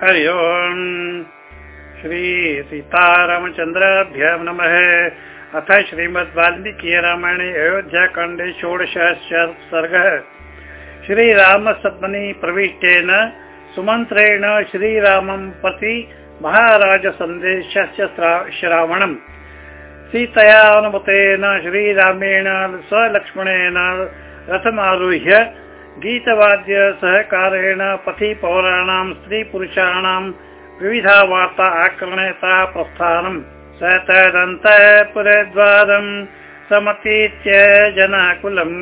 हरि ओम्। श्री सीतारामचन्द्राभ्य नमः। अथ श्रीमद् वाल्मीकि रामायणे अयोध्याकाण्डे षोडश सर्गः। श्रीरामसप्तमी प्रविष्टेन सुमन्त्रेण श्रीरामं प्रति महाराजसन्देशस्य श्रावणम्। सीतया अनुमतेन श्रीरामेण स्वलक्ष्मणेन रथमारुह्य गीतवाद्य सहकारेण पथि पौराणां स्त्रीपुरुषाणां विविधा वार्ता आक्रमणता प्रस्थानम् स पुरद्वारम् समतीत्य जनाकुलम्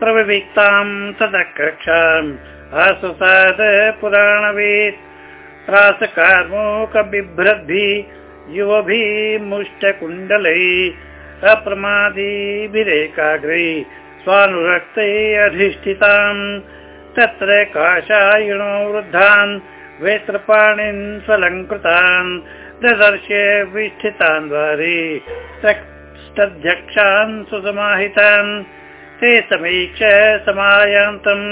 प्रविक्तां तदकक्षाम् असुसाद पुराणवीत् त्रासकार्मुकबिभ्रद्भिः युवभिः मुष्टकुण्डलैः अप्रमादिभिरेकाग्रैः स्वानुरक्ते अधिष्ठिताम् तत्र काषायिणो वृद्धान् वेत्रपाणिन् स्वलङ्कृतान् ददर्श्य विष्ठितान् द्वारे षध्यक्षान् सुसमाहितान्। ते समीक्ष समायान्तम्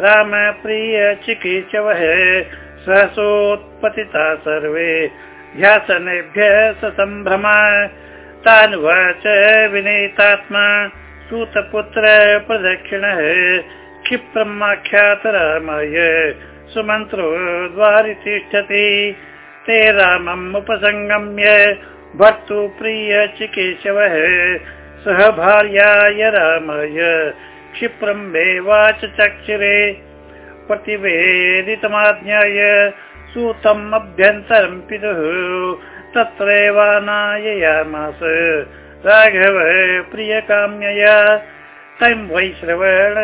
रामप्रिय चिकीर्षवः सहसोत्पतिता सर्वे। ध्यासनेभ्यः ससम्भ्रमा तानुवाच विनीतात्मा सूतपुत्र प्रदक्षिणः क्षिप्रमाख्यात रामाय सुमन्त्रो द्वारि तिष्ठति। ते रामम् उपसङ्गम्य भर्तुप्रिय चिकेशवः सह भार्याय रामाय चक्षुरे। प्रतिवेदितमाज्ञाय सूतम् अभ्यन्तरम् पितुः। तत्रैवानाययामास राघव प्रियकाम्यया। तं वैश्रवण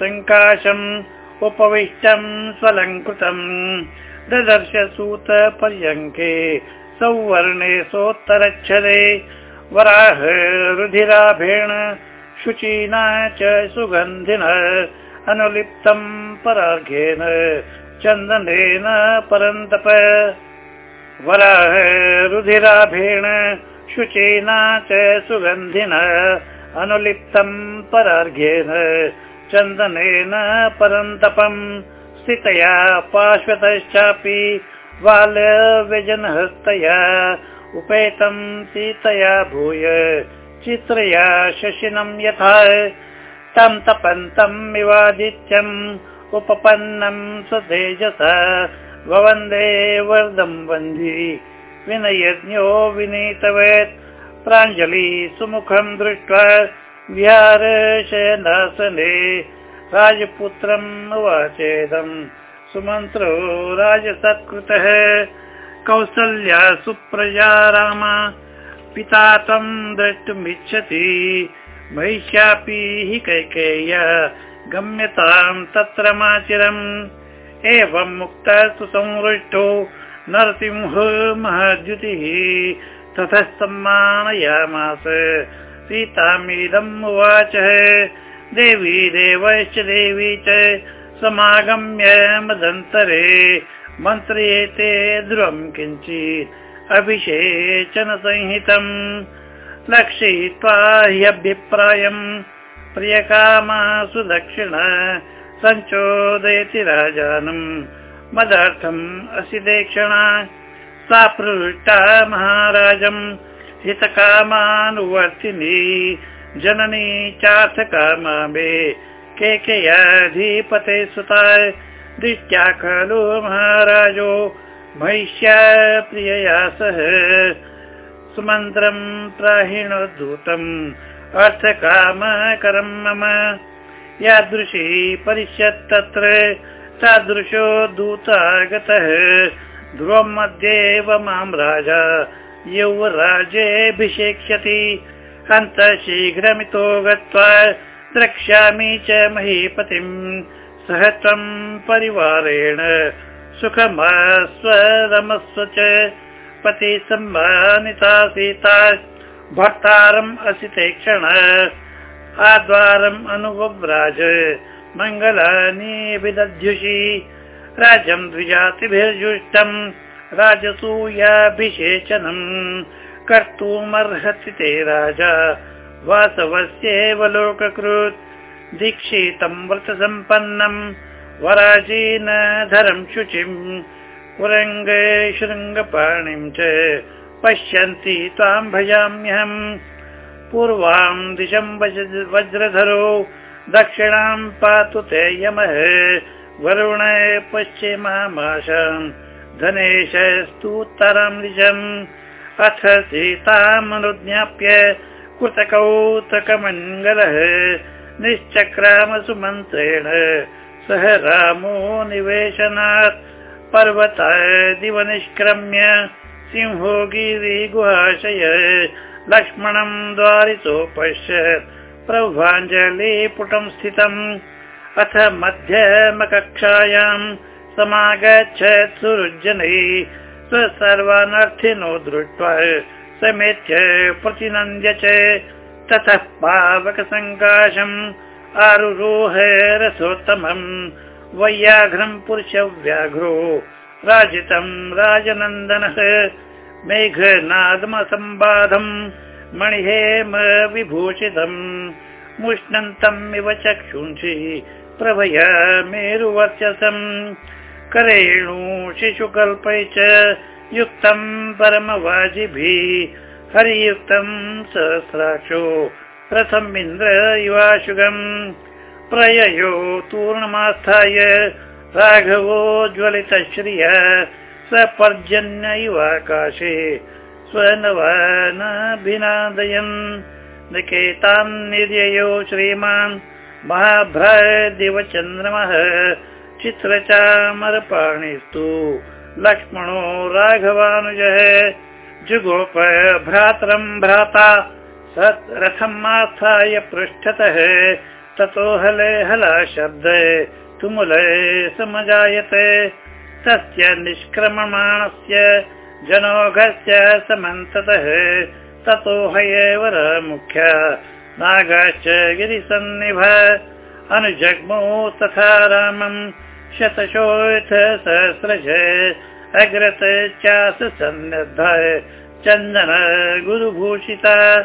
सङ्काशम् उपविष्टम् स्वलङ्कृतम्। ददर्श सूत पर्यङ्के सौवर्णे सोत्तरच्छदे वराह रुधिराभेण शुचीना च सुगन्धिन अनुलिप्तम् परार्घेन चन्दनेन परन्तप। वराह रुधिराभेण शुचेना च सुगन्धिन अनुलिप्तम् परार्घ्येन चन्दनेन परन्तपम् स्थितया पार्श्वतश्चापि बालव्यजनहस्तया उपेतम् सीतया भूय चित्रया शशिनम् यथा तं तपन्तम् इवादित्यम् उपपन्नम् स्वतेजसा ववन्दे वर्दम् वन्धि विनयज्ञो विनीतवेत्। प्राञ्जलि सुमुखम् दृष्ट्वा विहारशयनासने राजपुत्रम् उवाचेदम् सुमन्त्रो राजसत्कृतः कौसल्या सुप्रजा राम पिता तम् द्रष्टुमिच्छति। महिष्यापि हि कैकेय गम्यताम् तत्र माचिरम्। एवम् मुक्तः सुसंवृष्टो नरसिंह महद्युतिः ततः सम्मानयामास। सीतामिदम् उवाच देवी देवश्च देवी च समागम्य मदन्तरे। मन्त्र्येते ध्रुवम् किञ्चित् अभिषेचन संहितम्। लक्षयित्वा ह्यभिप्रायम् प्रियकामा सुदक्षिण सञ्चोदयति राजानम् मदर्थम् असिदेक्षणा सा प्रवृष्टा महाराजम् हितकामानुवर्तिनी। जननी चार्थकामा मे केकेयाधिपते सुता दृष्ट्या खलु महाराजो महिष्या प्रियया सह। सुमन्त्रम् प्राहिणोद्धूतम् अर्थकामकरम् मम। यादृशी परिष्यत् तत्र तादृशो दूतागतः। ध्रुवम् मध्येव मां राजा यौवराजेऽभिषेक्ष्यति अन्त शीघ्रमितो गत्वा द्रक्ष्यामि च महीपतिम्। सह त्वम् परिवारेण सुखमस्वरमस्व च। पति सम्मानिता सीता भर्तारम् असिते क्षण। आद्वारम् अनुवव्राज मङ्गलानि विदध्युषि। राज्यम् द्विजातिभिर्जुष्टम् राजसूयाभिषेचनम्। कर्तुमर्हति ते राजा वासवस्येव लोककृत्। दीक्षितम् व्रतसम्पन्नम् वराजीन धरम् शुचिम्। शृङ्गपाणिं च पश्यन्ति त्वां भजाम्यहम्। पूर्वां दिशं वज्रधरो दक्षिणां पातु ते यमः वरुण पश्चिमामाशाम् धनेशस्तुत्तरं दिशम् अथ सीतामनुज्ञाप्य कृतकौतकमङ्गलः निश्चक्रामसुमन्त्रेण सह रामो निवेशनात् पर्वतादिवनिष्क्रम्य सिंहो गिरिगुहाशय लक्ष्मणं द्वारितोपश्यत् प्रभाञ्जलिपुटं स्थितम्। अथ मध्यमकक्षायां समागच्छत् सुहृज्जनैः स्वसर्वानर्थिनो दृष्ट्वा समेत्य प्रतिनन्द्य च ततः पावकसङ्काशम् आरुरोह रसोत्तमम्। वैयाघ्रम् पुरुषव्याघ्रो राजितम् राजनन्दनः। मेघनादमसम्बाधम् मणिहेम विभूषितम्। मुष्णन्तम् इव चक्षुंषि प्रभय मेरुवर्चसम्। करेणु शिशुकल्पै च युक्तम् परमवाजिभिः। हरियुक्तम् सहस्राक्षो रथम् इन्द्र इवाशुगम् प्रययो तूर्णमास्थाय राघवो ज्वलितश्रिय स पर्जन्य इवाकाशे स्वनवनभिनादयन् निकेतान् निर्ययो श्रीमान् महाभ्रदिवचन्द्रमः चित्रचामरपाणिस्तु। लक्ष्मणो राघवानुजः जुगोप भ्रातरम् भ्राता रथम् आस्थाय पृष्ठतः ततो हले हला शब्द तुमुले समजायते। तस्य निष्क्रममाणस्य जनोघस्य समन्ततः ततो हयेवर मुख्य। नागाश्च गिरिसन्निभ अनुजग्मो तथा रामम्। शतशोऽथ सहस्रज अग्रत चास सन्नद्ध चन्दन गुरुभूषिता।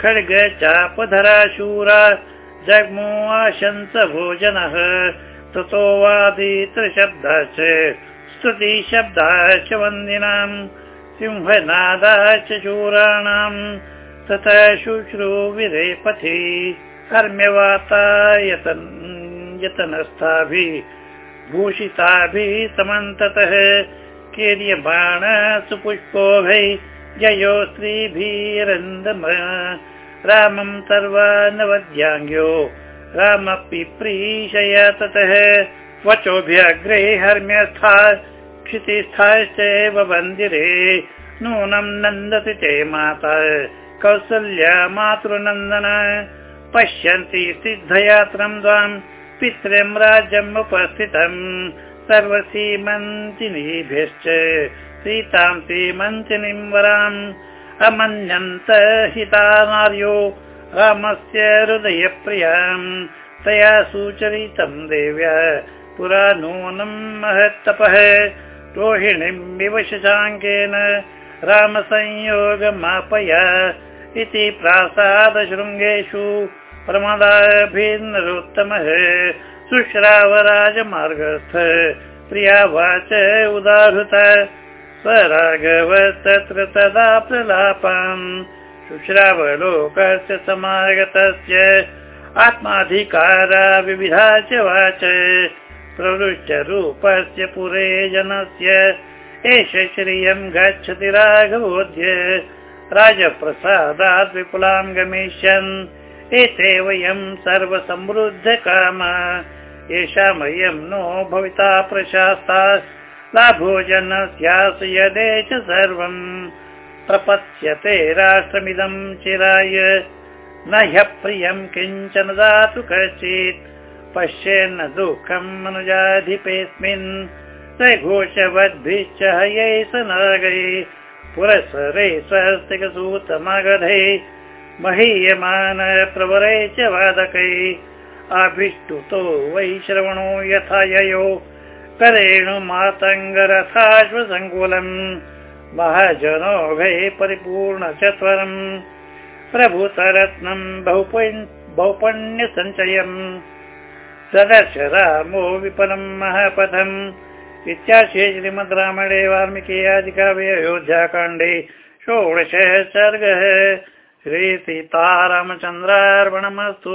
खड्ग चापधरा शूरा जग्मो आशंस भोजनः। ततो स्तुतिशब्दाश्च वन्दिनाम् सिंहनादाश्च शूराणाम् तथा शुश्रूविरे पथि कर्म्यवाता यतनस्थाभिः भूषिताभिः समन्ततः कीर्यमाण सुपुष्पोभै जयो स्त्रीभिरन्दम रामं सर्वानवद्याङ्ग्यो रामपि प्रीशय ततः वचोभ्यग्रे हर्म्यस्था क्षितिस्थाश्चैव मन्दिरे नूनं नन्दति ते माता। कौसल्या मातृनन्दन। पश्यन्ति सिद्धयात्रं द्वाम् पितृं राज्यम् उपस्थितम् सर्वसीमन्तिनीभ्यश्च सीतां सीमन्तिनीं वराम् अमन्यन्त हिता नार्यो रामस्य हृदयप्रियाम् तया सुचरितं देव्या पुरा नूनं महत्तपः रोहिणीं विवशशाङ्केन रामसंयोगमापय इति प्रासादशृङ्गेषु प्रमदाभिन्नरोत्तमः सुश्रावराजमार्गस्थ प्रिया वाच उदाहृत स राघव तत्र तदा प्रलापान्। शुश्रावलोकस्य समागतस्य आत्माधिकारा विविधा च वाच प्रवृष्ट रूपस्य पुरे जनस्य। एष श्रियं गच्छति राघवोद्य राजप्रसादात् विपुलां गमिष्यन्। एते वयं सर्वसमृद्धकाम। येषामयं नो भविता प्रशास्ता। लाभोजनस्यास यदे च सर्वम् प्रपत्स्यते राष्ट्रमिदं चिराय। न ह्यप्रियं किञ्चन दातु कश्चित् पश्येन्न दुःखम् अनुजाधिपेऽस्मिन् स घोषवद्भिश्च हयै स नागै पुरस्सरे स्वस्तिकसूतमगधे महीयमान प्रवरै च वादकै। आभिष्टुतो वै श्रवणो यथा ययो। करेणु मातङ्गरथाश्वसङ्कुलम्। महाजनोघै परिपूर्ण चत्वरम्। प्रभुतरत्नम् बहुपण्यसञ्चयम् सदर्श रामो विपलम् महापथम्। इत्याशे श्रीमद् रामायणे वाल्मीकि आदिकाव्ये अयोध्याकाण्डे षोडशः सर्गः। श्रीसीतारामचन्द्रार्पणमस्तु